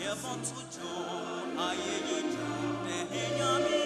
Yebo tujo aye yujo de henyami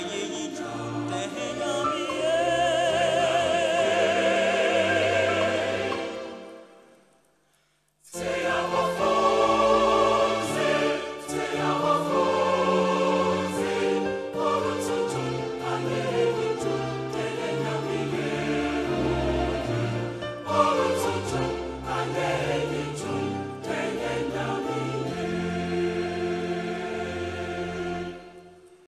夜已中。